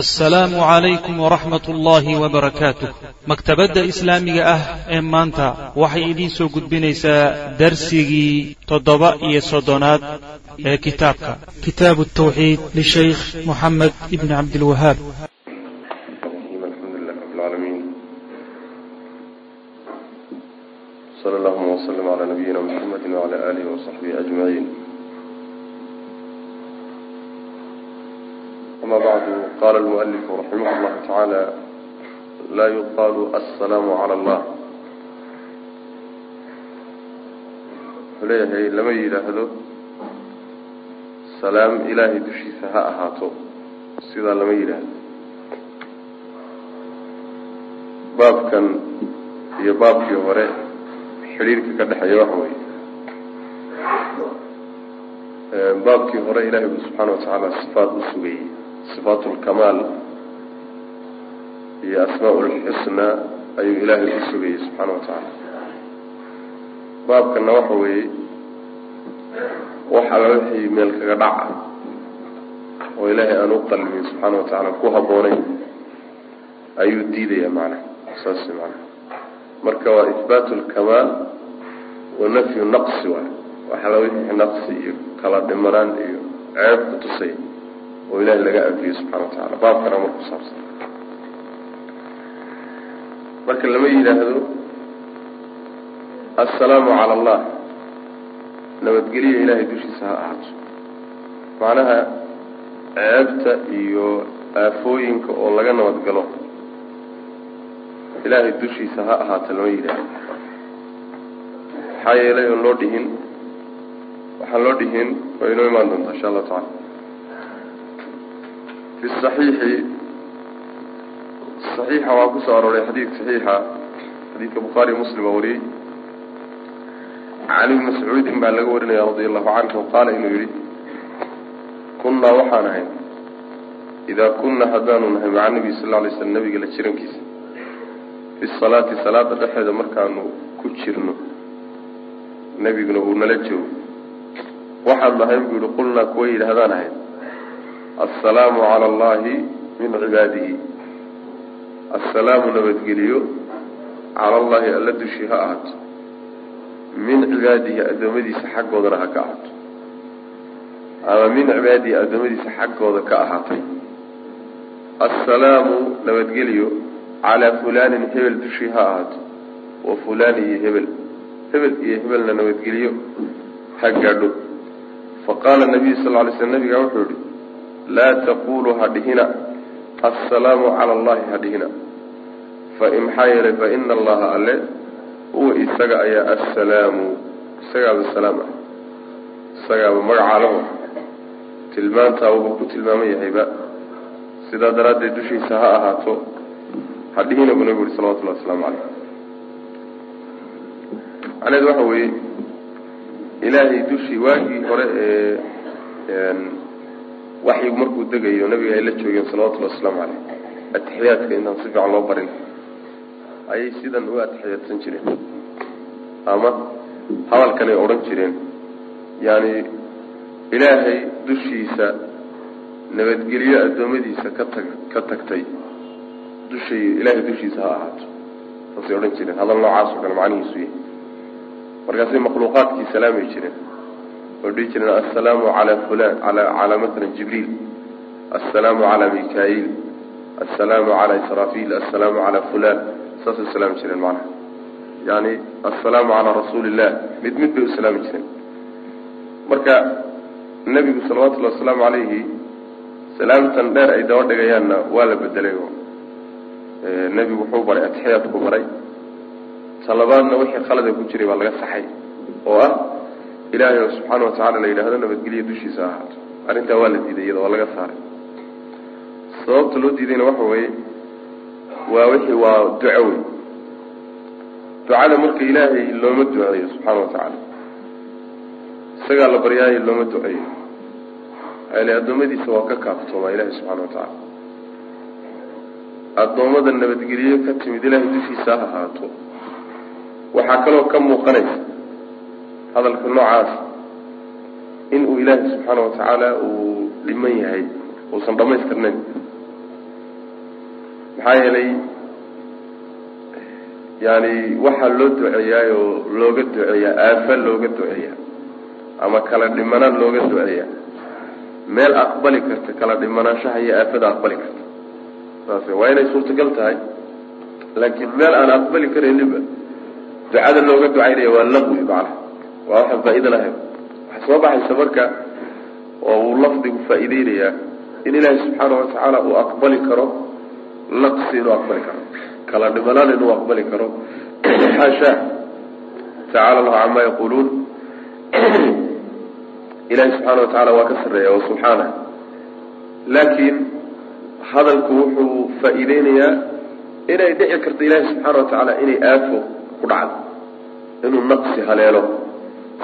asalaamu calaykum waraxmat ullaahi wabarakaatuh maktabadda islaamiga ah ee maanta waxay idiin soo gudbinaysaa darsigii toddoba iyo soddonaad ee kitaabka. Kitaabu tawxiid lishaykh moxamed ibni cabdilwahaab sal allahuma wslm cala nabiyina mxamedi wcala alihi wasaxbihi ajmaciin ama bacdu qala almualifu raximah llahu tacaala laa yuqaalu assalaamu cala allah wuxuu leeyahay lama yidhaahdo salaam ilaahay dushiisa ha ahaato sidaa lama yidhaahdo baabkan iyo baabkii hore xidhiirka ka dhexeeya waxa weeye baabkii hore ilahay bu subxaana watacaala sifaat u sugayey sifaat lkamaal iyo asmaa lxusna ayuu ilaahay u sugayey subxaana watacaala baabkana waxa weeye wax alla wixii meel kaga dhaca oo ilaahay aan u qalmin subxaana watacaala ku habboonayn ayuu diidaya macnaha saas macnaha. Marka waa ihbaat lkamaal wa nafyu naqsi waay waxala wixii naqsi iyo kala dhimanaan iyo ceeb ku tusay oo ilahay laga anfiyo subxana watacaala baabkana mar ku saabsan. Marka lama yidhaahdo assalaamu cala allah nabadgelya ilaahay dushiisa ha ahaato. Macnaha ceebta iyo aafooyinka oo laga nabadgalo. Ilaahay dushiisa ha ahaato lama yidhaahdo. Maxaa yeelay oon loo dhihin? Waxaan loo dhihin waa inoo imaan doontaa insha allahu tacala fi saxiixi saxiixa waa ku soo arooray xadiid saxiixa xadiidka bukhaari muslim baa wariyey cali bn mascuudin baa laga warinaya radia allahu canhu qaala inuu yihi kunnaa waxaan ahay idaa kunna haddaanu nahay maca nabiy sal lay slam nabiga la jirankiisa fi salaati salaada dhexeeda markaanu ku jirno nebiguna uu nala joogo waxaad nahay buu yihi qulnaa kuwa yidhaahdaan ahayd assalaamu cala allahi min cibaadihi. Assalaamu nabadgeliyo cala allahi alla dushii ha ahaato min cibaadihi addoommadiisa xaggoodana ha ka ahaato ama min cibaadihi addoommadiisa xaggooda ka ahaatay. Assalaamu nabadgeliyo calaa fulaanin hebel dushii ha ahaato wa fulaan iyo hebel. Hebel iyo hebelna nabadgeliyo. Ha gaadho. Faqaala nabiyu sal ly sl nabigaa wuxuu yihi laa taqulu ha dhihina assalaamu cala allahi ha dhihina fain maxaa yeelay faina allaha alle huwa isaga ayaa assalaamu isagaaba salaam ah isagaaba magacaalaho tilmaantaa wuxuu ku tilmaaman yahayba sidaa daraaddeed dushiisa ha ahaato ha dhihina buu nabigu yihi salawatullahi wasalaamu caleyh macnehedu waxa weeye ilaahay dushii waagii hore ee waxyigu markuu degayo nabiga ay la joogeen salawatullahi wasalaamu caleyh atixiyaadka intaan si fiican loo barin. Ayay sidan u atixiyaadsan jireen. Ama hadalkanay odhan jireen. Yaani ilaahay dushiisa nabadgelyo addoommadiisa ka tag ka tagtay. Dushay ilaahay dushiisa ha ahaato. Saasay odhan jireen. Hadal noocaas oo kale macnihiisu yahay. Markaasay makhluuqaadkii salaamay jireen oo dhihi jireen assalaamu calaa fulan ala calaa matalan jibriil assalaamu calaa mika-iil assalaamu calaa israafiil assalaamu calaa fulan saasay u salaami jireen macnaha. Yani assalaamu calaa rasuuli illah mid mid bay u salaami jireen. Marka nebigu salawatullahi wasalaamu calayhi salaamtan dheer ay daba dhigayaanna waa la bedelay oo nebigu wuxuu baray atixiyaadku baray. Talabaadna wixii khalada ku jiray baa laga saxay oo ah ilaahay oo subxaana watacaala la yidhaahdo nabadgelyo dushiisa ahaato. Arrintaa waa la diiday iyada waa laga saaray. Sababta loo diidayna waxa weeye waa wixii waa duco wey ducada marka ilaahay looma duceeyo subxaana watacaala isagaa la baryaayo looma duceeyo ale addoommadiisa waa ka kaaftoomaa ilaahay subxana watacaala addoommada nabadgelyo ka timid ilaahay dushiisa ha ahaato. Waxaa kaloo ka muuqanaysa hadalka noocaas in uu ilaahay subxaana watacaala uu dhiman yahay uusan dhamaystirnayn maxaa yeelay yani waxaa loo duceeyaay oo looga duceeyaa aafa looga duceeyaa ama kala dhimanaan looga duceeyaa. Meel aqbali karta kala dhimanaanshaha iyo aafada aqbali karta saas waa inay suurtagal tahay. Laakiin meel aan aqbali karayninba ducada looga ducaynaya waa laqwi macnaha waa waxaan faa-iida lahayn. Waxaa soo baxaysa marka oo uu lafdigu faa-ideynayaa in ilaahay subxaana watacaala uu aqbali karo naqsi inuu aqbali karo. Kala dhimanaan inuu aqbali karo. Xaasha tacaala allahu camaa yaquluun ilahi subxaana watacaala waa ka sarreeya wa subxaanah laakiin hadalku wuxuu faa-iideynayaa inay dhici karto ilaahi subxaana watacaala inay aafo ku dhacdo inuu naqsi haleelo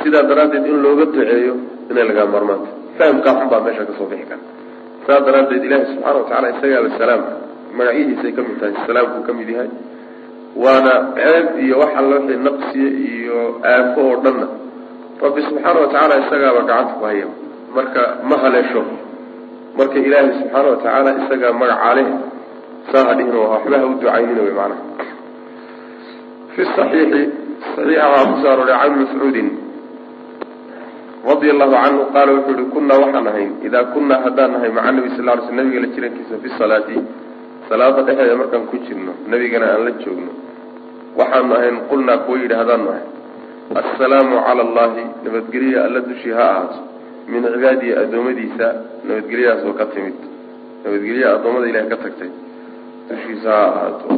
sidaa daraaddeed in looga duceeyo inay lagaa marmaanta fahamkaa xun baa meesha ka soo bixi kara saas daraaddeed ilaahi subxaana watacaala isagaaba salaam magacyihiisay ka mid tahay salaamkuu ka yahay. Waana ceeb iyo wax alla wixii naqsiye iyo aafo oo dhanna. Rabbi subxaana watacaala isagaaba gacanta ku haya marka ma haleesho. Marka ilaahay subxaana watacaala isagaa magaca leh saa hadhihin waxba ha u ducaynina wy macnaha. Fi saxiixi saxiixa waxaa ku soo arooray can mascuudin radia allahu canhu qaala wuxuu yihi kunaa waxaan ahayn idaa kunaa haddaan nahay maca nabi sal ly sl nabiga la jirankiisa fi salaati salaada dhexeeda markaan ku jirno nebigana aan la joogno waxaanu ahayn qulnaa kuwa yidhi haddaanu ahay. Assalaamu cala allahi nabadgelya alla dushii ha ahaato min cibaadihi addoommadiisa nabadgelyadaas oo ka timid. Nabadgelya addoommada ilahay ka tagtay dushiisa ha ahaato.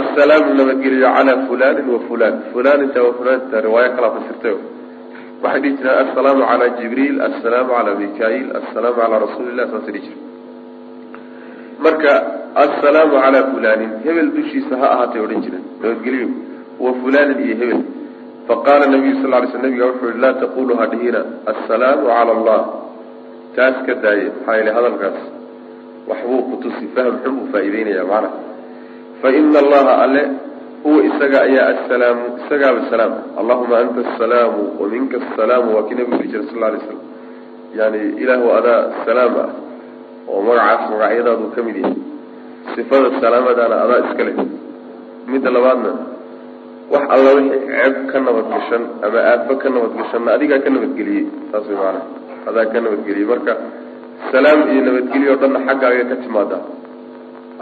Assalaamu nabadgelyo calaa fulanin wa fulan fulaninta wa fulanita riwaayo kalaa fasirtay waxay dhihi jireen assalaamu calaa jibriil assalaamu calaa mikail assalaamu calaa rasuuli saasay dhihi jire marka assalaamu calaa fulanin hebel dushiisa ha ahaatay odhan jireen nabadgelyo wa fulanin iyo hebel. Faqaala nabiyu sal ly sl nabiga wuxuu yihi laa taqulu ha dhihina assalaamu cala allah taas ka daaye maxaa yeele hadalkaas waxbuu kutusi fahm xun buu faa-iideynaya macnaha. Fa ina allaha alle huwa isaga ayaa assalaamu isagaaba salaam allahuma anta asalaamu wa minka asalaamu waa kii nabigu yihi jira sal lay slam yani ilaahu adaa salaam ah oo magacaas magacyadaadu ka mid yahay sifada salaamadaana adaa iska leh midda labaadna wax alla wixii ceeb ka nabadgashan ama aafo ka nabadgashanna adigaa ka nabadgeliyey saas way maanaa adaa ka nabadgeliyey marka salaam iyo nabadgelyo dhanna xaggaaga ka timaadaa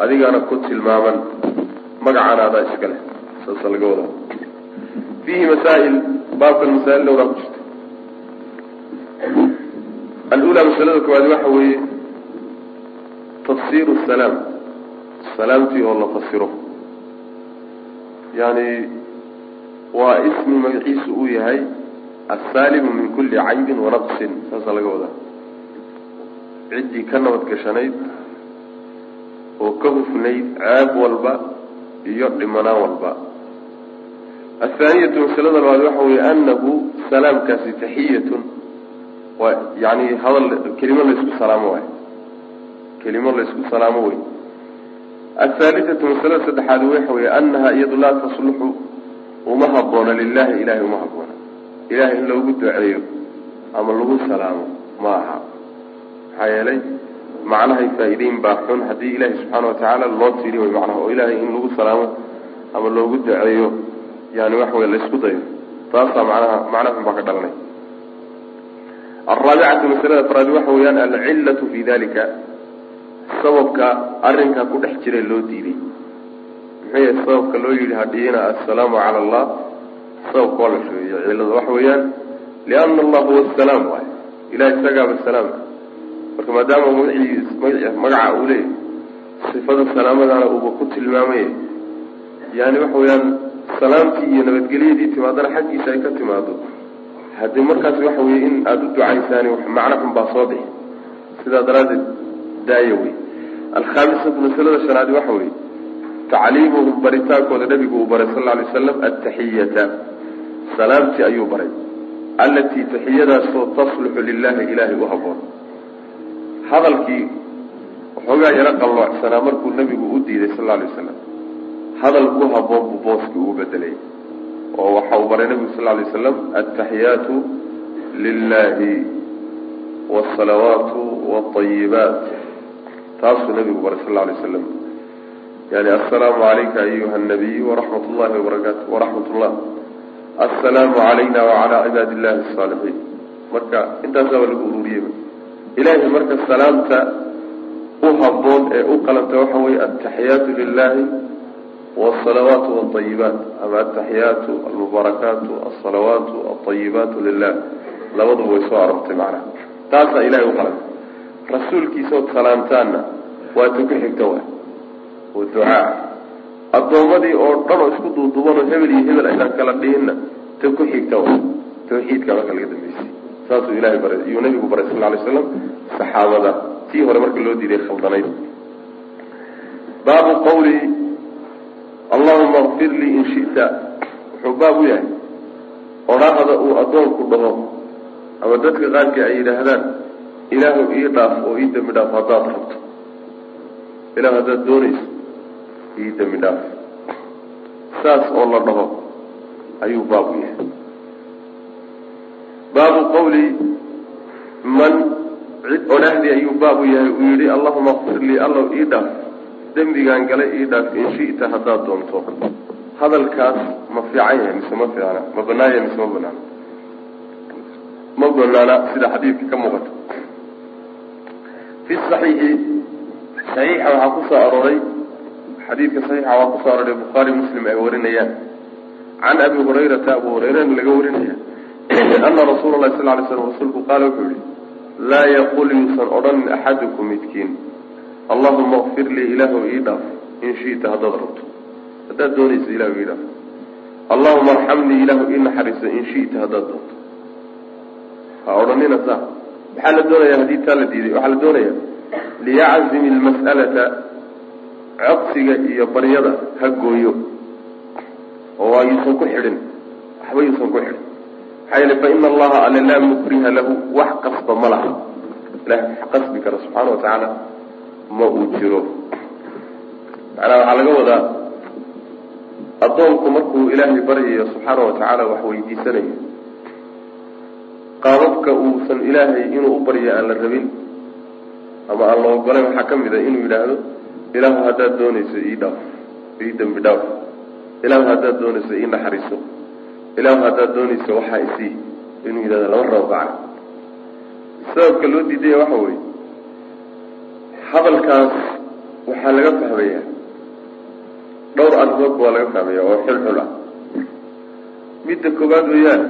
adigaana ku tilmaaman magacaana adaa iska leh saasa laga wadaa fiihi masaa'il baabkan masaa'il dhowraa ku jirta alula masalada koowaad waxa weeye tafsiru salaam. Salaamtii oo la fasiro. Yani waa ismi magaciisu uu yahay assaalimu min kulli caybin wanaqsin saasa laga wadaa ciddii ka nabadgashanayd oo ka hufnayd ceeb walba iyo dhimanaan walba. Athaaniyatu masalada labaad waxa weeye anahu salaamkaasi taxiyatun. Waa yani hadal kelimo laysku salaamo waay kelimo laysku salaamo wey athaalithatu masalada saddexaad waxa weeye anaha iyadu laa tasluxu uma haboona lilahi ilahay uma haboona. Ilahay in loogu duceeyo ama lagu salaamo ma aha. Maxaa yeelay macnahay faa-ideyn baa xun. Haddii ilahi subxaana watacaala loo tiri way macnaha oo ilahay in lagu salaamo ama loogu duceeyo yani waxa wey laysku dayo. Taasaa manaha macna xun baa ka dhalanay. Alraabicatu masalada afraad waxa weeyaan alcillatu fi dalika sababka arrinkaa ku dhex jira loo diiday. Muxuu yahay sababka loo yidhi hadhihina assalaamu cala allah sababka waa la sheegeyo cillada waxa weeyaan liana allah huwa asalaam waay ilahi isagaaba salaam marka maadaama magaciis magaca uu leeyahy sifada salaamadana uuba ku tilmaamaya yani waxa weeyaan salaamtii iyo nabadgelyadii timaadana xaggiisa ay ka timaado haddii markaas waxa weeye in aada u ducaysaani macno xun baa soo bixi. Sidaa daraaddeed daaya wey alkhaamisatu masalada shanaadi waxa weeye tacliimuhum baritaankooda nabigu uu baray sal alay waslam ataxiyata salaamtii ayuu baray. Allatii taxiyadaasoo tasluxu lilahi ilaahay u haboon hadalkii waxoogaa yaro qalloocsanaa markuu nabigu u diiday sal alay waslam hadal ku haboon buu booskii ugu bedelay oo waxa uu baray nabigu sal alay waslam altaxiyaatu lilahi wsalawaatu wاayibaat taasuu nabigu baray sal alay waslam yani assalaamu calayka ayuha anabiy waraxmat ullahi wabarakaatu waraxmat ullah assalaamu calayna wacalaa cibaadi illahi asaalixiin marka intaasaaba lagu ururiyeyba ilaahay marka salaamta u haboon ee u qalanta waxa weeye altaxiyaatu lilahi wsalawaatu walayibaat ama altaxiyaatu almubaarakaatu alsalawaatu alayibaatu lilah labaduba way soo arortay macnaha taasaa ilahay u qalanta rasuulkiisaood salaamtaanna waa ta ku xigta wa oo ducaa. Addoommadii oo dhan oo isku duuduubanoo hebel iyo hebel aynaan kala dhihinna ta ku xigta wa tawxiidka marka laga dambeysay saasuu ilahay baray iyuu nabigu baray sal ly slam saxaabada. Tii hore marka loo diiday khaldanayd baabu qawli allahuma kfir lii in shita. Wuxuu baab u yahay odhaahda uu addoonku dhaho ama dadka qaarkii ay yidhaahdaan ilaahu ii dhaaf oo ii dembi dhaaf haddaad rabto. Ilahu haddaad doonayso ii dembi dhaaf. Saas oo la dhaho ayuu baab u yahay baabu qawli man cid odhahdii ayuu baab u yahay. Uu yihi allahuma kfir lii allow ii dhaaf. Dembigaan galay ii dhaaf in shita haddaad doonto. Hadalkaas ma fiican yahay mise ma fiicna ma banaan yahay mise ma banaana ma banaana sida xadiidka ka muuqata fi saxiixi saxiixa waxaa ku soo arooray xadiidka saxiixa waxaa ku soo arooray bukhaari muslim ay warinayaan. Can abi hurayrata abu hurayrana laga warinaya ana rasuula lahi sal lay slam rasuulku qaala wuxuu yihi laa yaqul yuusan odhanin axadukum midkiin allahuma kfir lii ilaahu ii dhaaf in shita haddaad rabto haddaad doonayso ilahu ii dhaaf allahuma arxamnii ilaahu ii naxariiso in shita haddaad doonto ha odhanina saa maxaa la doonaya haddii taa la diiday waxaa la doonaya liyaczimi lmas'alata codsiga iyo baryada ha gooyo oo yuusan ku xidhin waxba yuusan ku xidhin maxaa yeele fa ina allaha ale laa mukriha lahu. Wax qasba ma laha. Ilahay wax qasbi kara subxaana watacaala ma uu jiro. Macnaha waxaa laga wadaa addoonku markuu ilaahay baryayo subxaana watacaala wax weydiisanayo qaababka uusan ilaahay inuu u baryo aan la rabin ama aan la ogolayn waxaa ka mid a inuu yidhaahdo ilaahu haddaad doonayso ii dhaaf ii dembi dhaaf. Ilaahu haddaad doonayso ii naxariiso ilaahu haddaad doonayso waxaa isii inuu yidhahdo lama rabo gacna sababka loo diidaya waxa weeye hadalkaas waxaa laga fahmayaa. Dhowr arrimoodba waa laga fahmaya oo xulxul ah. Midda koowaad weeyaan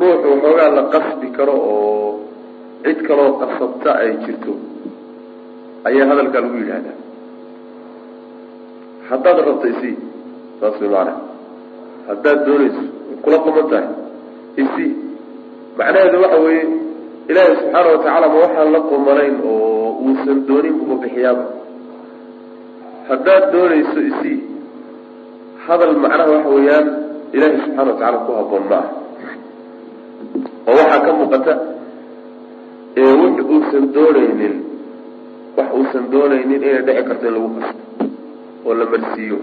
ruuxu waxoogaa la qasbi karo oo cid kaloo qasabta ay jirto ayaa hadalkaa lagu yidhaahdaa. Haddaad rabto isii saas way maanaa haddaad doonayso kula quman tahay. Isii macnaheedu waxa weeye ilaahay subxaana watacaala ma waxaan la qumanayn oo uusan doonin uma bixiyaaba. Haddaad doonayso isii hadal macnaha waxa weeyaan ilaahay subxana watacaala ku haboon ma ah oo waxaa ka muuqata wix uusan doonaynin wax uusan doonaynin inay dhici karto in lagu qasto oo la marsiiyo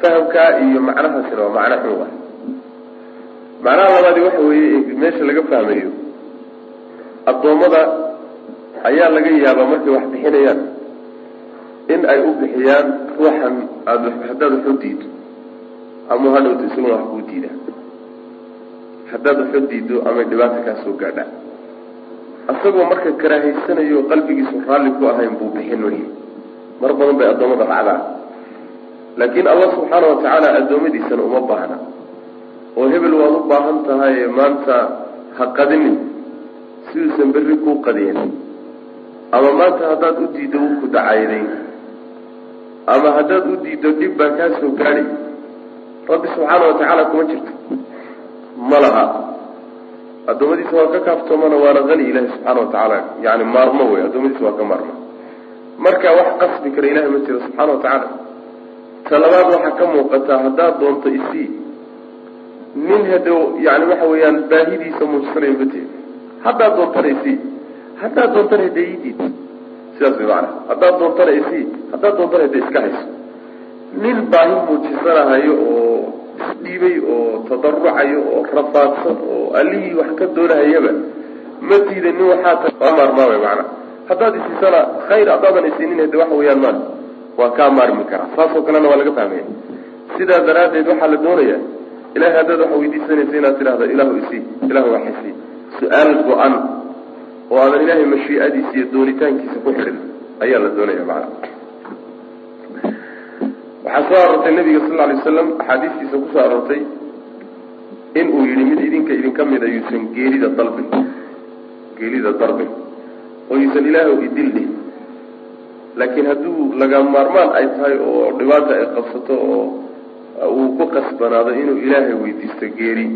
fahamkaa iyo macnahaasina waa macno xun ah macnaha labaadi waxa weeye meesha laga fahmayo addoommada ayaa laga yaabaa markay wax bixinayaan in ay u bixiyaan ruuxan aada haddaad wax u diido ama hadhowta isaguna wax kuu diidaa haddaad wax u diido amay dhibaata kaa soo gaadhaa. Isagoo marka karaahaysanayo qalbigiisu raalli ku ahayn buu bixin wey mar badan bay addoommada dhacdaa laakiin allah subxaana watacaala addoommadiisana uma baahna. Oo hebel waad u baahan tahay maanta ha qadinin siduusan berri kuu qadiyin ama maanta haddaad u diiddo wuu ku dacayday. Ama haddaad u diiddo dhib baa kaa soo gaadhay. Rabbi subxaana watacaala kuma jirto. Ma laha. Addoommadiisa waa ka kaaftoomana waana hani ilahi subxaana watacaala yani maarmo wey addoommadiisa waa ka maarmo. Marka wax qasbi kara ilahay ma jiro subxaana watacaala ta labaad waxaa ka muuqataa haddaad doonto isii nin hado yani waxa weeyaan baahidiisa muujisanayo mateed haddaad doontana isii haddaad doontana hade idiid sidaas way macanaa haddaad doontana isii haddaad doontana hade iska hayso. Nin baahi muujisanahayo oo isdhiibay oo tadarucayo oo rafaadsan oo allihii wax ka doonahayaba ma diida nin waxaa ta waa maarmaamay macnaa haddaad isiisana khayr haddaadan isiinin hade waxa weeyaan maan waa kaa maarmi karaa. Saasoo kalena waa laga fahmaya sidaa daraaddeed waxaa la doonayaa ilahay haddaad waxa weydiisanaysa inaad tidhahdo ilaahu isii ilahu waxisii su'aal go-an oo aadan ilaahay mashiicadiisa iyo doonitaankiisa ku xidhin ayaa la doonaya macana waxaa soo aroortay nabiga sal alay waslam axaadiistiisa ku soo aroortay in uu yidhi mid idinka idinka mid a yuusan geerida dalbin geerida dalbin oo yuusan ilaahu idildhin laakiin hadduu laga maarmaan ay tahay oo dhibaata ay qabsato oo uu ku qasbanaado inuu ilaahay weydiisto geeri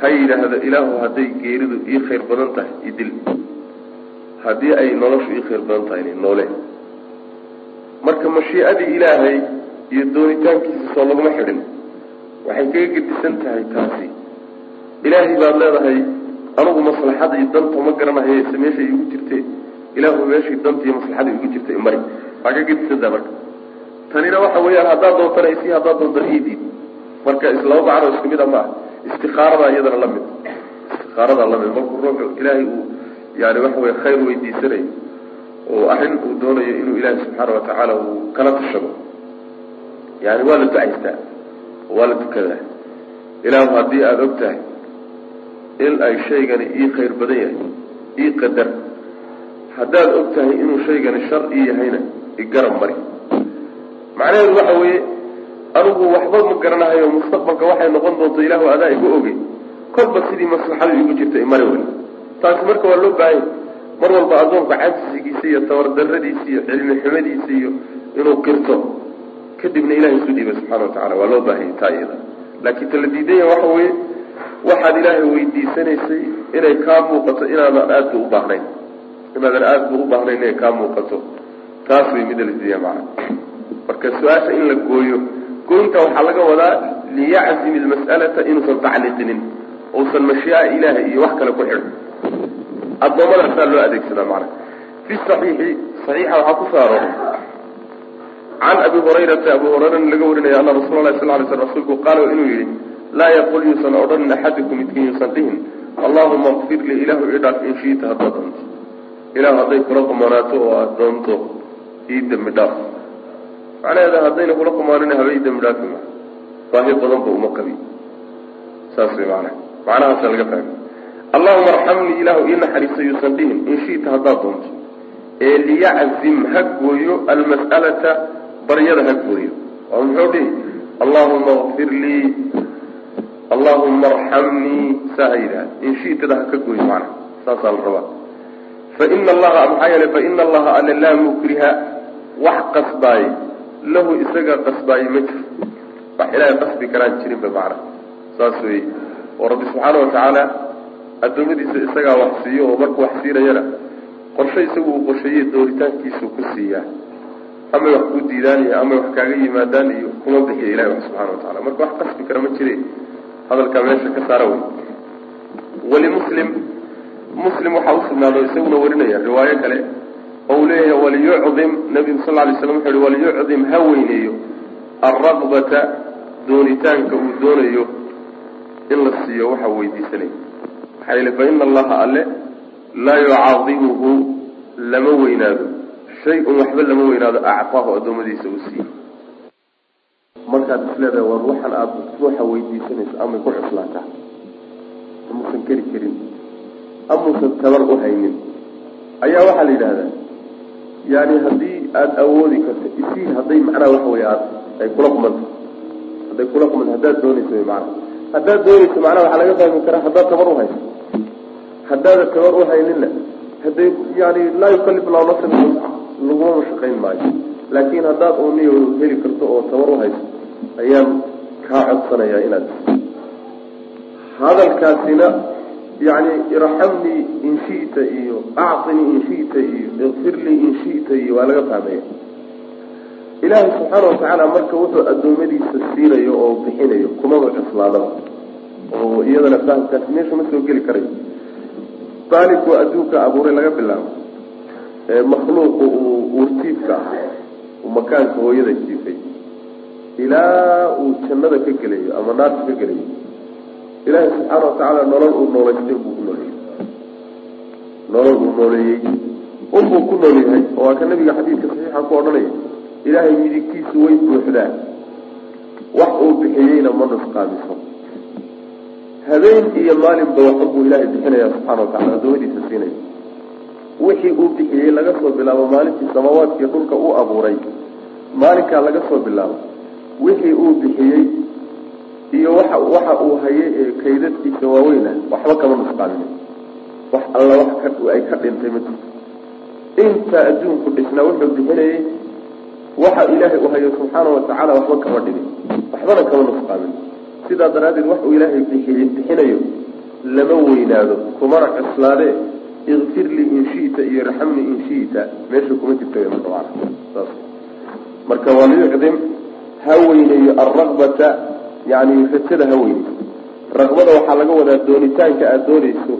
ha yidhaahdo ilaahu hadday geeridu ii khayr badan tahay idil haddii ay noloshu ii khayr badan tahay noole. Marka mashiicadii ilaahay iyo doonitaankiisa soo laguma xidhin waxay kaga gedisan tahay taasi. Ilaahay baad leedahay anugu maslaxada iyo danta ma garanahaye se meeshay igu jirte ilaahu meeshii danta iyo maslaxada igu jirta imari waa ka gedisantaha marka. Tanina waxa weeyaan haddaad doontana isii haddaad doontana idiid marka islaba macno isku mid a maaha istikaarada iyadana la istikaarada la mid. Ruuxu ilaahay uu yani waxa weye khayr weydiisanayo oo arrin uu doonayo inuu ilaahay subxaana watacaala uu kala tashado. Yani waa la ducaystaa. Waa la tukadaa ilaahu haddii aada og tahay in ay shaygani ii khayr badan yahay ii qadar haddaad og tahay inuu shaygani shar ii yahayna igarab mari macnaheedu waxa weeye anigu waxba ma garanahayo mustaqbalka waxay noqon doonto ilaahu adaa igu ogey kolba sidii maslaxadu igu jirta imari wey taasi marka waa loo baahanya mar walba addoonka cajsigiisa iyo tabardaradiisa iyo cilmi xumadiisa iyo inuu qirto kadibna ilahay isu dhiibay subxana watacala waa loo baahanya taa iyada. Laakiin tala diidanya waxa weeye waxaad ilaahay weydiisanaysay inay kaa muuqato inaadan aadba u baahnayn inaadan aadba u baahnayn inay kaa muuqato. Taas way mida la diidaya macana marka su'aasha in la gooyo gooynta waxaa laga wadaa liyaczim ilmas'alata inuusan tacliiqinin uusan mashiica ilaahay iyo wax kale ku xidhin addoommadasaa loo adeegsadaa macana fi saxiixi saxiixa waxaa ku soo can abi hurayrata abu hurayrana laga warinaya ana rasuula lahi sal ly sl rasuulku qaala inuu yihi laa yaqul yuusan odhanin axadikum midkiin yuusan dhihin allahuma kfir lii ilaahu ii dhaaf in shiita haddaad doonto ilahu hadday kula qumanaato oo aada doonto ii dembi dhaaf. Macnaheeda haddayna kula qumaanin haba ii dembi dhaafi ma. Baahi badan ba uma qabi. Saas way macnaha. Macnahaasa laga fahmay. Allahuma arxamnii ilaahu ii naxariiso yuusan dhihin in shiita haddaad doonto. Ee liyaczim ha gooyo almas'alata baryada ha gooyo. Oo muxuu dhihi? Allahuma kfir lii allahuma arxamnii. Saa ha yidhaha in shiitada ha ka gooyo macnaha. Saasaa la rabaa faina allaha maxaa yeelay faina allaha alle laa mukriha wax qasbaaye lahu isaga qasbaaye ma jiro wax ilaahay qasbi karaan jirinba macnaha saas weeye oo rabbi subxaana watacaala addoommadiisa isagaa wax siiyo oo markuu wax siinayana qorshe isagu uu qorsheeye dooritaankiisu ku siiyaa amay wax ku diidaan iyo amay wax kaaga yimaadaan iyo kuma bixiya ilahi wax subxana watacala marka wax qasbi kara ma jire hadalkaa meesha ka saara wey walimuslim muslim waxaa usugnaado isaguna warinaya riwaayo kale oo uu leeyahay waliyucdim nabigu sal lay slam wuxu uhi waliyucdim ha weyneeyo alraqbata doonitaanka uu doonayo in la siiyo waxa weydiisanaya maxaa yeele faina allaha alle laa yucaadimuhu lama weynaado shay-un waxba lama weynaado actaahu addoommadiisa uu siiyo. Markaad isleedahay war waxaan aada ruuxa weydiisanayso amay ku cuslaataa amuusan keri karin amuusan tabar u haynin. Ayaa waxaa la yidhahdaa yani haddii aada awoodi karto isii hadday macnaha waxa wey aad ay kula qumanto hadday kula qumanto haddaad doonayso wy macnaha. Haddaad doonayso macnaha waxaa laga fahmi karaa haddaad tabar u hayso. Haddaada tabar u hayninna hadday yani laa yukalif lahu nafsan laguma mashaqayn maayo. Laakin haddaad uniyo heli karto oo tabar u hayso ayaan kaa codsanayaa inaad. Hadalkaasina yani irxamnii in shita iyo acطinii in shita iyo ikfirlii in shita iyo waa laga fahmaya ilaahay subxaana watacaala marka wuxuu addoommadiisa siinayo oo bixinayo kumaba cuslaadaba oo iyadana fahamkaasi meesha ma soo geli karayo baalinkuu adduunka abuuray laga bilaabo. Makhluuqu uu urtiibka ah uu makaanka hooyada jiifay. Ilaa uu jannada ka gelayo ama naarta ka gelayo ilaahay subxaana watacaala nolol uu nooleystay unbuu ku nooleeyey nolol uu nooleeyey. Unbuu ku nool yahay oo waa ka nabiga xadiidka saxiixa ku odhanaya ilaahay midigtiisu way buuxdaa. Wax uu bixiyeyna ma nusqaamiso habeen iyo maalinba waxunbuu ilaahay bixinaya subxana watacala adoomadiisa siinaya wixii uu bixiyey laga soo bilaabo maalintii samaawaadkiiyo dhulka uu abuuray. Maalinkaa laga soo bilaabo. Wixii uu bixiyey iyo waxa waxa uu hayay ee kaydadkiisa waaweyna waxba kama nusqaamin wax alla wax ay ka dhintay jirto. Inta adduunku dhisnaa wuxuu bixinayey waxa ilaahay uu hayo subxaana watacaala waxba kama dhibin waxbana kama nusqaamin sidaa daraaddeed wax uu ilaahay bixinayo lama weynaado. Kumana cuslaadee ikfir lii in shita iyo raxamni in shita. Meesha kuma jirta marka marka waliyucdim ha weyneeyo alraqbata yani rajada ha weyneeyo raqbada waxaa laga wadaa doonitaanka aada doonayso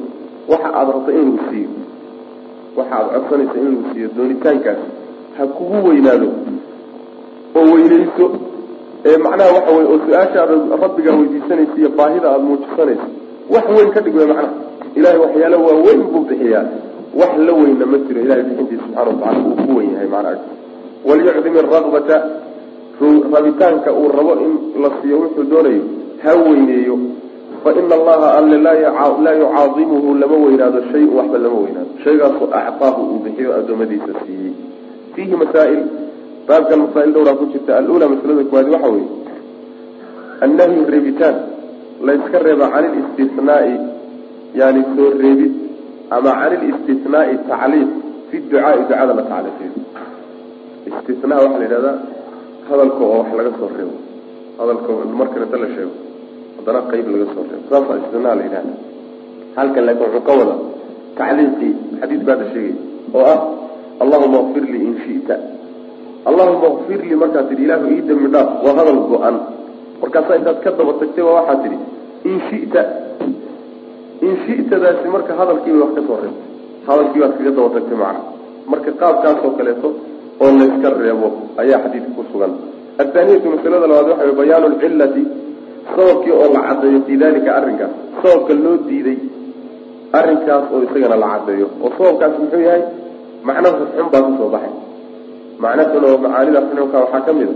waxa aada rabto in siiyo. Waxa aada codsanayso in siiyo doonitaankaas. Ha kugu weynaado. Oo weyneyso ee macnaha waxa wey oo su'aasha aada rabbigaa weydiisanaysa iyo baahida aada muujisanayso wax weyn ka dhig wey macnaha. Ilahay waxyaala waa weyn buu bixiyaa. Wax la weyna ma jiro. Ilahay bixintiisa subxana watacala uu ku weyn yahay macnaha. Waliyucdim iraqbata rabitaanka uu rabo in la siiyo wuxuu doonayo ha weyneeyo. Fa ina allaha alle laa yucaadimuhu lama weynaado shay waxba lama weynaado. Shaygaasu actaahu uu bixiyo adoomadiisa siiyey. Fiihi masaa'il baabkan masaa'il dhowraa ku jirta alula masalada koowaadi waxa weeye annahyu reebitaan layska reeba can ilistisnaai yani soo reebid ama can ilistisnaai tacliiq fi ducaai ducada la tacliiqiyo istisnaha waxaa la yidhahdaa hadalka oo wax laga soo reebo. Hadalka markan inta la sheego haddana qeyb laga soo reebo. Saasa la yidhahda halkan laakin wuxuu ka wada tacliiqii xadiis baada sheegay oo ah allahuma kfir lii in shita. Allahuma kfir lii markaad tidhi ilaahu ii dembi dhaaf. Waa hadal go-an. Markaasaa intaad ka daba tagtay waa waxaad tidhi in shita. In shitadaasi marka hadalkiibay wax ka soo reebtay. Hadalkii baad kaga daba tagtay macna. Marka qaabkaasoo kaleeto oo layska reebo ayaa xadiidka ku sugan. Athaaniyatu masalada labaad waxa way bayaanu lcillati sababkii oo la caddeeyo fii dalika arrinkaas sababka loo diiday arrinkaas oo isagana la caddeeyo. Oo sababkaas muxuu yahay? Macno xun baa ka soo baxay. Macno xun oo macaanida xunka waxaa ka mid a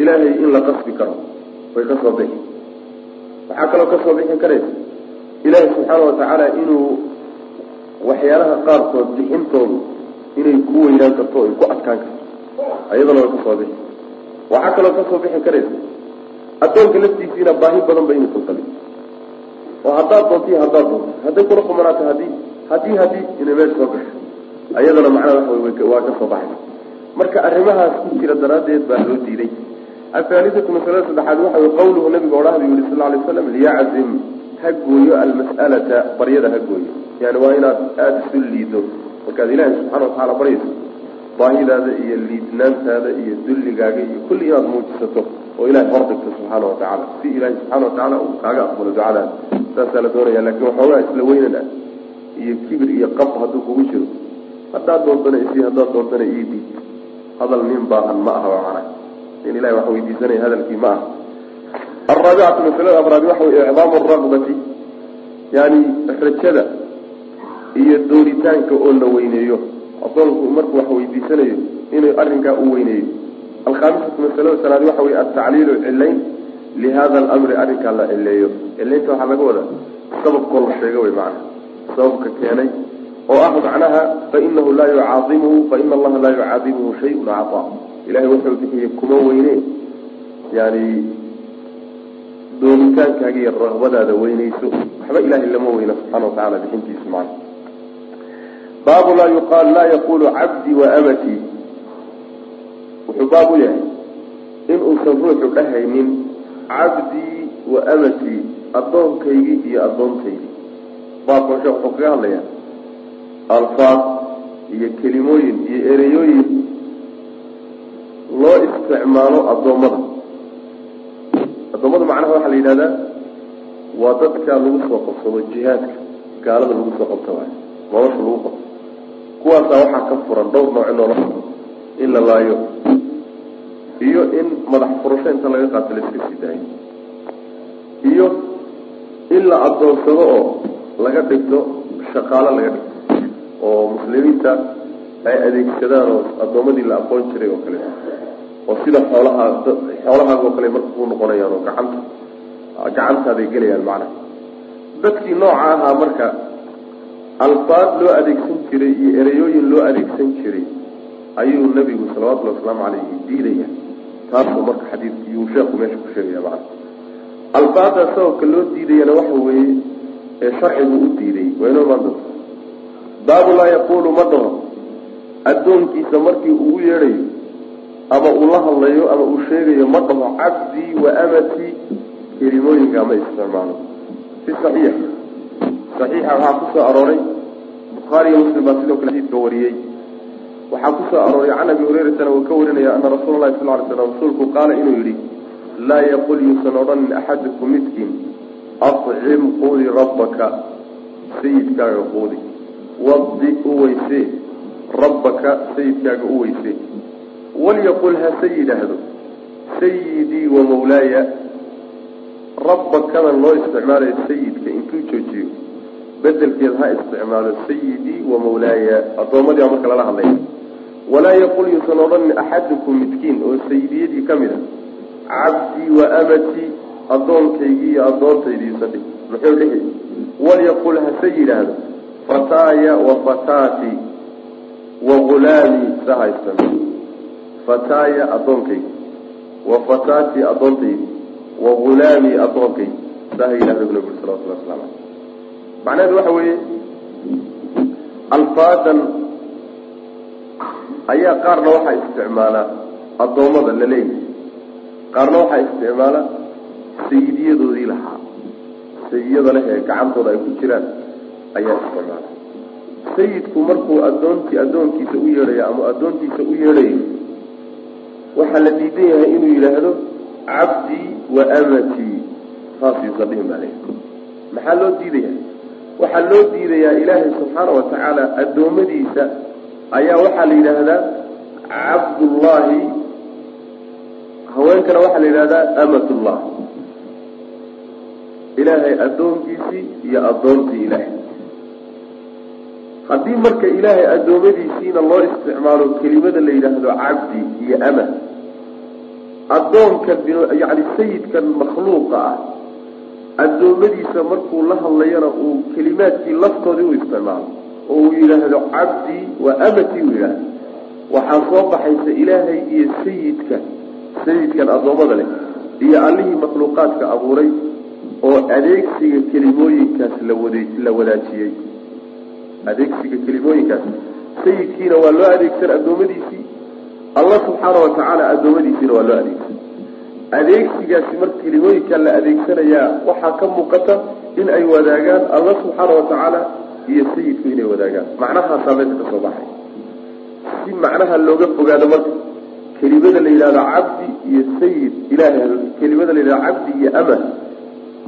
ilaahay in la qasbi karo way ka soo bixi. Waxaa kaloo ka soo bixi karaysa ilaahay subxaana watacaala inuu waxyaalaha qaarkood bixintoodu inay ku weynaan karto ay ku adkaan karto. Ayadana way ka soo bixi. Waxaa kaloo ka soo bixi karaysa addoonka laftiisiina baahi badan ba inuusan qabin oo haddaad doonto haddaad doonto hadday kula qumanaato haddii haddii haddii inay meel soo gasho ayadana macnaha waxa waa ka soo baxaysa marka arrimahaas ku jira daraaddeed baa loo diiday. Athaalithatu masalada saddexaad waxa wey qawluhu nabiga odhahda yihi sal lay slam liyaczim ha gooyo almas'alata baryada ha gooyo. Yani waa inaad aada isu liido markaad ilaahay subxana watacaala baryayso baahidaada iyo liidnaantaada iyo dulligaaga iyo kulli inaad muujisato oo ilahay hordhigto subxaana watacaala si ilahay subxana watacaala uu kaaga aqbalo ducadaada saasaa la doonaya laakiin waxoogaa isla weynan iyo kibir iyo qab hadduu kugu jiro haddaad doontana isi haddaad doontana ii diid hadal nin baahan ma aha macana in ilahay wax weydiisanaya hadalkii ma aha. Alraabicatu masalada afraad waxa wey icdaamu araqbati yani rajada iyo doonitaanka oo la weyneeyo. Adoonku markuu wax weydiisanayo inuu arrinkaa u weyneeyo. Alkhaamisatu masalada sanaad waxa wey altacliilu cilayn lihada alamri arrinkaa la cileeyo cilaynta waxaa laga wadaa sababkoo la sheega wey macana sababka keenay oo ah macnaha fainahu laa yucaadimuhu faina allaha laa yucaadimuhu shayun cataa ilahay wuxuu bixiyey kuma weyne. Yani doonitaankaaga iyo raqbadaada weyneyso waxba ilahay lama weyna subxana watacala bixintiisa macna baabu laa yuqaal laa yaqulu cabdii wa amatii wuxuu baab u yahay in uusan ruuxu dhahaynin cabdii wa amatii addoonkaygii iyo addoontaydii baabkan sheekh wuxuu kaga hadlayaa alfaad iyo kelimooyin iyo ereyooyin loo isticmaalo addoommada addoommada macnaha waxaa la yidhahdaa waa dadka lagu soo qabsado jihaadka gaalada lagu soo qabto waay nolosha lagu qabto kuwaasaa waxaa ka furan dhowr nooce nolosha in la laayo iyo in madax furasho inta laga qaato la iska sii daayo. Iyo in la addoonsado oo laga dhigto shaqaalo laga dhigto. Oo muslimiinta ay adeegsadaan oo addoommadii la aqoon jiray oo kale. Oo sida xoolaha xoolahaas oo kale marka ku noqonayaan oo gacanta gacantaaday gelayaan macnaha. Dadkii nooca ahaa marka alfaad loo adeegsan jiray iyo ereyooyin loo adeegsan jiray ayuu nabigu salawatullhi wasalaamu calayhi diidaya taasuu marka xadiidkii uu sheeku meesha ku sheegaya macana alfaada sababka loo diidayana waxa weeye ee sharcigu u diiday waa inoo imaan baabu laa yaquulu ma dhaho addoonkiisa markii uu u yeedhayo ama uu la hadlayo ama uu sheegayo ma dhaho cabdii wa amatii kelimooyinkaa ma isticmaalo. Si saxiix saxiixa waxaa ku soo arooray bukhaari iyo muslim baa sidoo kale xadiidka wariyey. Waxaa ku soo arooray can abi hurayratana uu ka warinaya ana rasuula lahi sal ly slam rasuulku qaala inuu yidhi laa yaqul yuusan odhanin axadukum midkiin acim quudi rabbaka sayidkaaga quudi wadi u weysee rabbaka sayidkaaga u weysee walyaqul hase yidhaahdo sayidii wa mawlaaya rabbakadan loo isticmaalayo sayidka intuu joojiyo bedelkeed ha isticmaalo sayidii wa mawlaaya. Addoommadii baa marka lala hadlaya walaa yaqul yuusan odhanin axadukum midkiin oo sayidiyadii ka mid a cabdii wa amatii addoonkaygii iyo addoontaydiisa dhig. Muxuu dhihi walyaqul hase yidhaahdo fataaya wa fataati wa ghulaamii sa haysan fataaya addoonkaygi wa fataatii addoontaydi wa ghulaamii addoonkaygi saa ha yidhahdo bu nabi salawatullah waslamu aleyh macnaheedu waxa weeye alfaadan ayaa qaarna waxaa isticmaala addoommada la leeyahay. Qaarna waxaa isticmaala sayidiyadoodii lahaa. Sayidiyada leh ee gacantooda ay ku jiraan ayaa isticmaala. Sayidku markuu addoontii addoonkiisa u yeedhayo ama addoontiisa u yeedhayo waxaa la diidan yahay inuu yidhaahdo cabdii wa amatii saas yuusan dhihin baa maxaa loo diidaya waxaa loo diidayaa ilaahay subxaana wa tacaala addoommadiisa. Ayaa waxaa la yidhaahdaa cabdullaahi. Haweenkana waxaa la yidhahdaa amatullah ilaahay addoonkiisii iyo addoontii ilaahay. Haddii marka ilaahay addoommadiisiina loo isticmaalo kelimada la yidhaahdo cabdi iyo ama addoonkan yani sayidkan makhluuqa ah addoommadiisa markuu la hadlayana uu kelimaadkii laftoodii u isticmaalo oo uu yidhaahdo cabdii wa amatii uu yidhaahdo. Waxaa soo baxaysa ilaahay iyo sayidka sayidkan addoommada leh iyo allihii makhluuqaadka abuuray oo adeegsiga kelimooyinkaas lawada la wadaajiyey. Adeegsiga kelimooyinkaas. Sayidkiina waa loo adeegsan addoommadiisii. Allah subxaana wa tacaala addoommadiisiina waa loo adeegsan adeegsigaasi marka kelimooyinkaa la adeegsanayaa waxaa ka muuqata in ay wadaagaan allah subxaana wa tacaala iyo sayidku inay wadaagaan. Macnahaasaa meesha ka soo baxay. Si macnaha looga fogaado marka kelimada la yidhahdo cabdi iyo sayid ilaahay kelimada la yidhahdo cabdi iyo ama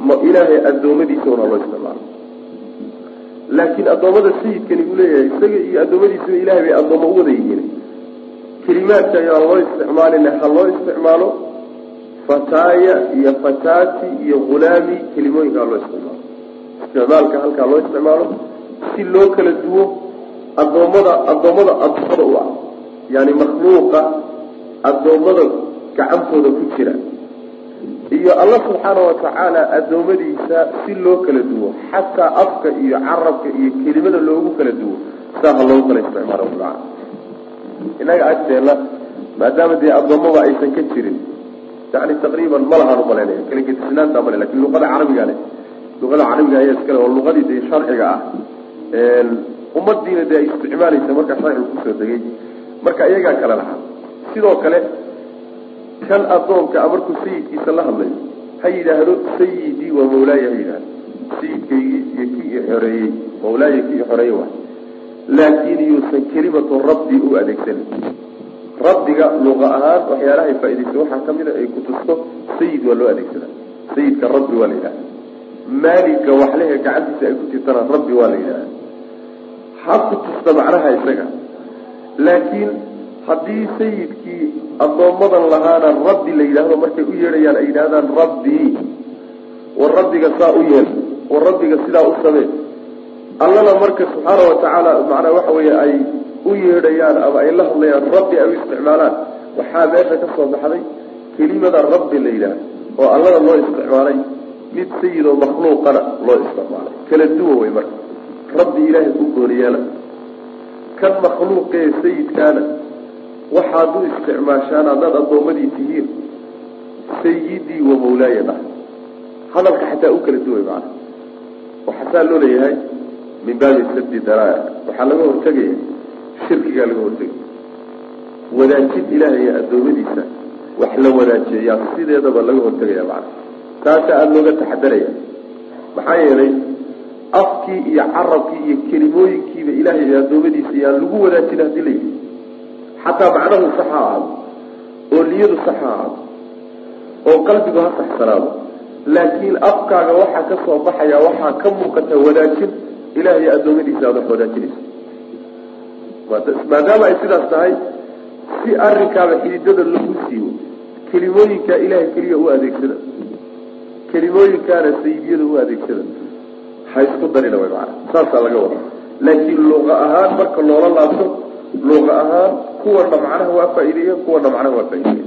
ma ilaahay addoommadiisa una loo isticmaalo. Laakiin addoommada sayidkani uu leeyahay isaga iyo addoommadiisuna ilahay bay addoommo u wada yihiin. Kelimaadka ayaan loo isticmaalin ha loo isticmaalo fataaya iyo fataati iyo ghulaami kelimooyinka ha loo isticmaalo. Isticmaalka halkaa loo isticmaalo si loo kala duwo addoommada addoommada addoommada u ah. Yani makhluuqa addoommada gacantooda ku jira. Iyo alla subxaana wa tacaala addoommadiisa si loo kala duwo. Xataa afka iyo carabka iyo kelimada loogu kala duwo. Saa ha loogu kala isticmaalo maa innaga agteenna maadaama dee addoommaba aysan ka jirin yani taqriiban ma lahaan u malaynaya kala gedisnaanta male laakiin luqada carabiga leh luqada carabiga ayaa iskale oo luqadii dee sharciga ah ummadiina dee ay isticmaalaysa markaa sharcigu ku soo degay marka iyagaa kale lahaa sidoo kale kan addoonka a markuu sayidkiisa la hadlayo ha yidhaahdo sayidii waa mawlaaya ha yidhahdo sayidkaygii iyo kii i mawlaaya kii i xoreeyey laakiin yuusan kelimatu rabbi u adeegsanin rabbiga luqa ahaan waxyaalahay faa'idaysay waxaa ka mid a ay kutusto sayid waa loo adeegsadaa. Sayidka rabbi waa la yidhahda maaligka waxlehe gacantiisa ay ku jirtana rabbi waa la yidhahda ha kutusta macnaha isaga. Laakiin haddii sayidkii addoommadan lahaana rabbi la yidhaahdo markay u yeedhayaan ay yidhahdaan rabbii war rabbiga saa u yeel war rabbiga sidaa u samee. Allana marka subxaana wa tacaala macnaa waxa weeye ay u yeedhayaan ama ay la hadlayaan rabbi ay u isticmaalaan. Waxaa meesha ka soo baxday kelimada rabbi la yidhaah oo allada loo isticmaalay mid sayidoo makhluuqana loo isticmaalay. Kala duwan wey marka. Rabbi ilaahay ku gooniyeela kan makhluuqee sayidkaana waxaad u isticmaashaan haddaad addoommadii tihiin sayidii wa mawlaaya dhah. Hadalka xataa u kala duway macana waxaasaa loo leeyahay min baabi sadi daraa waxaa laga hortegaya shirkigaa laga hortegaya wadaajid ilaahay addoommadiisa wax la wadaajiyayaa sideedaba laga hortegaya macana taasa aada looga taxadaraya maxaa yeelay afkii iyo carabkii iyo kelimooyinkiiba ilaahay iyo addoommadiisa yaan lagu wadaajin haddii la yidhi. Xataa macnahu sax ha ahaado oo niyadu sax ha ahaado oo qalbigu ha saxsanaado laakiin afkaaga waxaa ka soo baxaya waxaa ka muuqata wadaajin ilahay addoommadiisa aad wax wadaajinayso maadaama ay sidaas tahay si arrinkaaba xididada lagu siiyo kelimooyinkaa ilahay keliya u adeegsada kelimooyinkaana sayidiyada u adeegsada. Ha isku darina way maana saasaa laga wada laakiin luqa ahaan marka loola laabto luqa ahaan kuwana macnaha waa faa'iideeya kuwana macnaha waa faa'iideeya.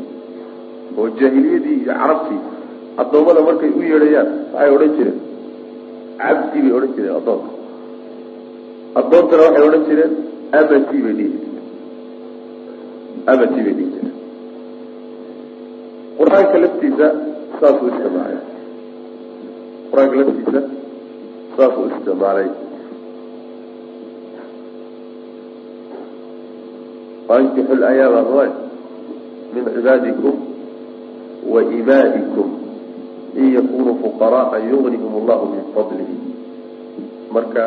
Oo jaahiliyadii iyo carabtii addoommada markay u yeedhayaan waxay odhan jireen cabdi bay odhan jireen addoonka. Addoontana waxay odhan jireen abati bay dhihi abati bay dhihi jireen qur'aanka laftiisa saasuu isticmaalay qur'aanka laftiisa saasuu isticmaalay wankixu layaama hooy min cibaadikum wa imaa'ikum in yakunuu fuqaraaa yugnihum allahu min fadlihi. Marka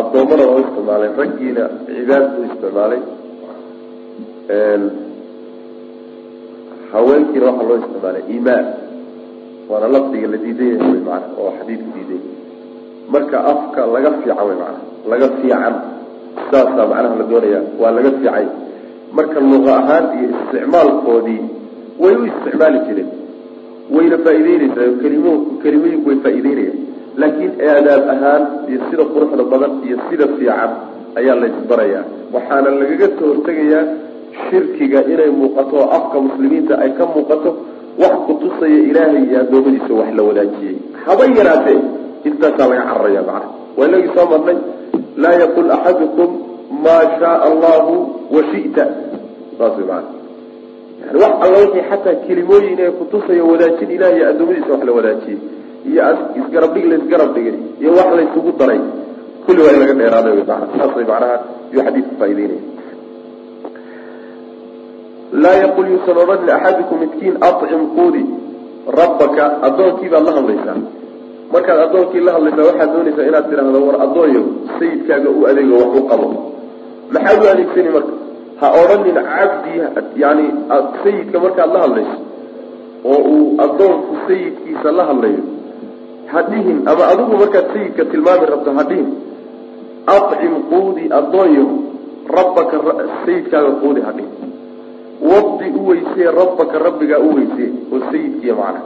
addoommada loo isticmaalay raggiina cibaad buu isticmaalay haweenkiina waxaa loo isticmaalay imaan waana lafdiga la diidan yahay wy maana oo xadiidku diiday. Marka afka laga fiican wy maana laga fiican. Saasaa macnaha la doonaya waa laga fiicay. Marka luqa ahaan iyo isticmaalkoodii way u isticmaali jireen. Wayna faa'iideynaysaa kelimo kelimooyinku way faa'iideynayaan laakiin aadaab ahaan iyo sida quruxda badan iyo sida fiican ayaa la isbarayaa. Waxaana lagaga soo hortegayaa shirkiga inay muuqato oo afka muslimiinta ay ka muuqato wax kutusaya ilaahay iyo addoommadiisa wax la wadaajiyey. Haba yaraatee intaasaa laga cararaya macana waa inagii soo marnay laa yaqul axadukum maa shaaa allahu wa shita. Saas maana yani wax alla wixii xataa kelimooyin ee kutusaya wadaajin ilaah iyo addoommadiisa wax la wadaajiyey iyo isgarab dhig la isgarab dhigay iyo wax laysugu daray kulli waa in laga dheeraaday wy maana saas way macnaha yuu faa'ideynaya laa yaqul yuusan odhanin midkiin acim quudi rabbaka addoonkii baad la hadlaysaa. Markaad addoonkii la hadlaysaa waxaad doonaysaa inaad tidhaahdo war addoonyo sayidkaaga u adeego wax u qabo. Maxaad u adeegsani marka? Ha odhanin cabdi yani sayidka markaad la hadlayso oo uu addoonku sayidkiisa la hadlayo ha dhihin ama adigu markaad sayidka tilmaami rabto ha dhihin acim quudi addoonyo rabbaka sayidkaaga quudi ha dhihin wadi u weysee rabbaka rabbigaa u weysee oo sayidkiiya macna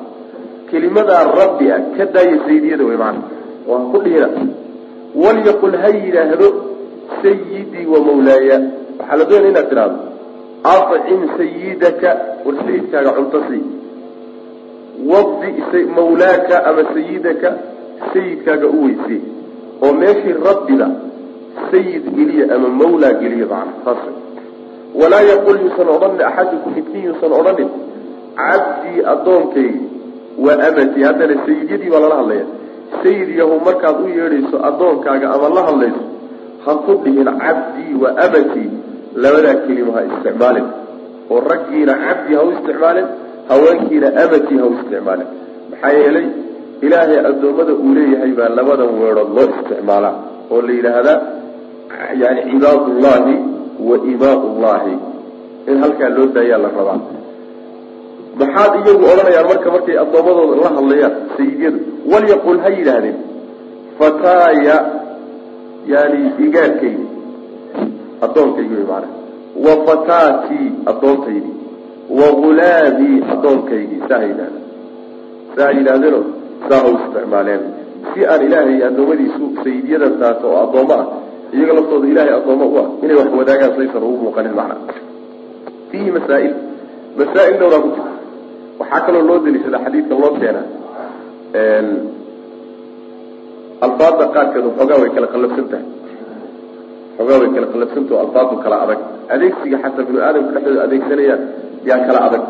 kelimadaa rabbi ah ka daaya sayidiyada wey macna oo ha ku dhihina walyaqul ha yidhaahdo sayidii wa mawlaaya. Waxaa la doonaya inaad tidhahdo acim sayidaka war sayidkaaga cunto sii wadi mawlaaka ama sayidaka sayidkaaga u weysee oo meeshii rabbida sayid geliya ama mawlaa geliya macna saas walaa yaqul yuusan odhanin axadukum midkiin yuusan odhanin cabdii addoonkaygi wa amatii haddana sayidyadii baa lala hadlaya sayid yahu markaad u yeedhayso addoonkaaga ama la hadlayso ha ku dhihin cabdii wa amatii labadaa kelima ha isticmaalin. Oo raggiina cabdi ha u isticmaalin haweenkiina amatii ha u isticmaalin maxaa yeelay ilaahay addoommada uu leeyahay baa labadan weedhood loo isticmaalaa oo la yidhaahdaa yani cibaadullahi wa imaa llahi in halkaa loo daayaa la rabaa. Maxaad iyagu odhanayaan marka markay addoommadooda la hadlayaan sayidyadu walyaqul ha yidhaahdeen fataaya yani igaarkaygi addoonkaygi wy maana wa fataatii addoontaydi wa ghulaamii addoonkaygii saa ha yidhahdeen saa ha yidhahdeeno saa u isticmaaleen. Si aan ilaahay addoommadiisu sayidyadan taata oo addoommo ah iyaga laftooda ilaahay addoommo u ah inay wax wadaagaan saysan ugu muuqanin macna. Fiihi masaa'il masaa'il dhowraa ku jirta waxaa kaloo loo deliishada xadiidka loo keena. Alfaada qaarkeed xoogaa way kala qallabsan tahay xoogaa way kala qallabsantao alfaadu kala adag adeegsiga xataa binu aadamka dhexdooda adeegsanayaan yaa kala adag.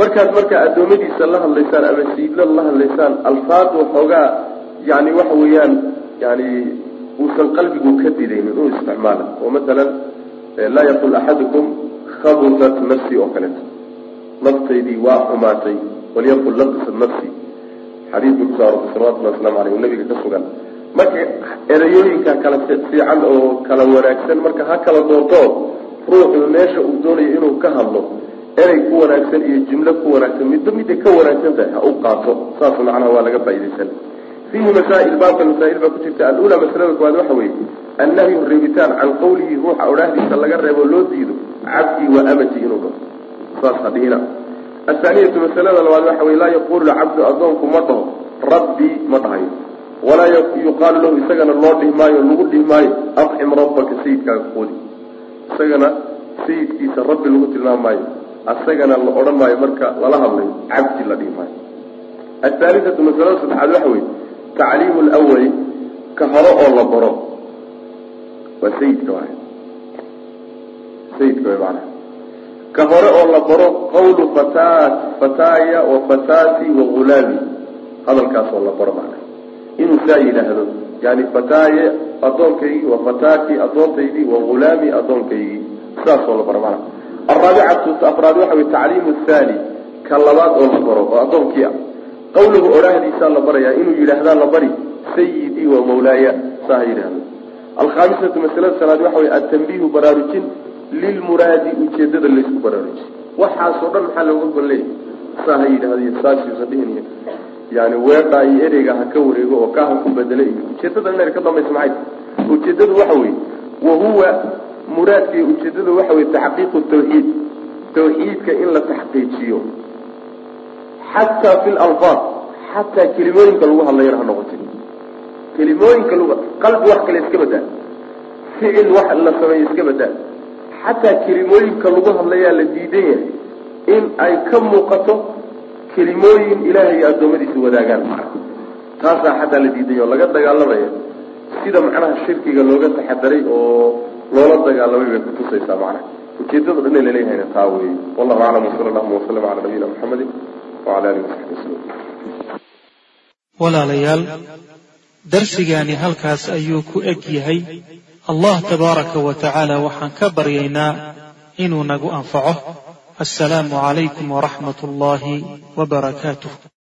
Markaad markaa addoommadiisa la hadlaysaan ama siidla la hadlaysaan alfaadu xoogaa yani waxa weeyaan yani uusan qalbigu ka didaynin inuu isticmaala oo masalan laa yaqul axadukum khabusat nafsi oo kaleeto naftaydii waa xumaatay walyaqul labisat nafsi. Kuso arortay salawatullahi waslamu aleyh nabiga ka sugan marka erayooyinka kala fiican oo kala wanaagsan marka ha kala doorto ruuxu meesha uu doonayo inuu ka hadlo erey ku wanaagsan iyo jumlo ku wanaagsan midba midday ka wanaagsan tahay ha u qaato. Saas macnaha waa laga faaidaysan fiihi masaa'il baabka masaa'il baa ku jirta. Alula masalada koowaad waxa weeye annahyu reebitaan can qawlihi ruuxa odhaahdiisa laga reebo loo diido cabdii wa amati inuu dhaho saas ha dhihina athaaniyatu masalada labaad waxa weye laa yaqulu cabdu addoonku ma dhaho rabbii ma dhahayo walaa yuqaalu lahu isagana loo dhihi maayo lagu dhihi maayo afxim rabbaka sayidkaaga quudi isagana sayidkiisa rabbi lagu tilmaam maayo asagana la odhan maayo marka lala hadlayo cabdi la dhihi maayo athaalithatu masalada saddexaad waxa weye tacliimu lwali ka hore oo la baro. Waa sayidka waay. Sayidka way macnaha. Ka hore oo la baro qawlu fataat fataaya wa fataati wa ghulaami hadalkaas la baro macnaha inuu saa yidhaahdo. Yani fataaye addoonkaygii wa fataati addoontaydii wa ghulaami addoonkaygii. Sidaas oo la baro macnaha alraabicatu afraad waxa wey tacliimu thani ka labaad oo la baro oo addoonkii ah. Qawluhu odhaahdiisaa la barayaa inuu yidhaahdaa la bari sayidii wa mawlaaya saa ha yidhahdo alkhaamisatu masalada salaad waxa wey atanbiihu baraarujin lilmuraadi ujeedada laysku baraaruji waxaasoo dhan maxaa looga gol leeyahy saa ha yidhahdo iyo saasiusan dhihin yani weedhaa iyo ereyga ha ka wareego oo kaa ha ku bedelo iyo ujeedada ina ka dambaysa maxay ujeedadu waxa weeye wahuwa muraadka iyo ujeedadu waxa weye taxqiiqu tawxiid tawxiidka in la taxqiijiyo. Xataa fi lalfaad xataa kelimooyinka lagu hadlayana ha noqotay kelimooyinka lg qalbi wax kale iska badaa ficil wax la sameeyo iska badaa xataa kelimooyinka lagu hadlayaa la diidan yahay in ay ka muuqato kelimooyin ilaahay addoommadiisa wadaagaan taasaa xataa la oo laga dagaalamaya sida macnaha shirkiga looga taxadaray oo loola dagaalamay bay kutusaysaa macnaha. Ujeedada dhan laleeyahayna taa weeye. Wallahu aclam wasala allahuma wasalam cala nabiyina muxamedi wala alihi wasaxbi wasalam walaalayaal darsigaani halkaas ayuu ku eg yahay. Allah tabaaraka wa tacaala waxaan ka baryaynaa inuu nagu anfaco assalaamu calaykum waraxmat ullaahi wabarakaatuh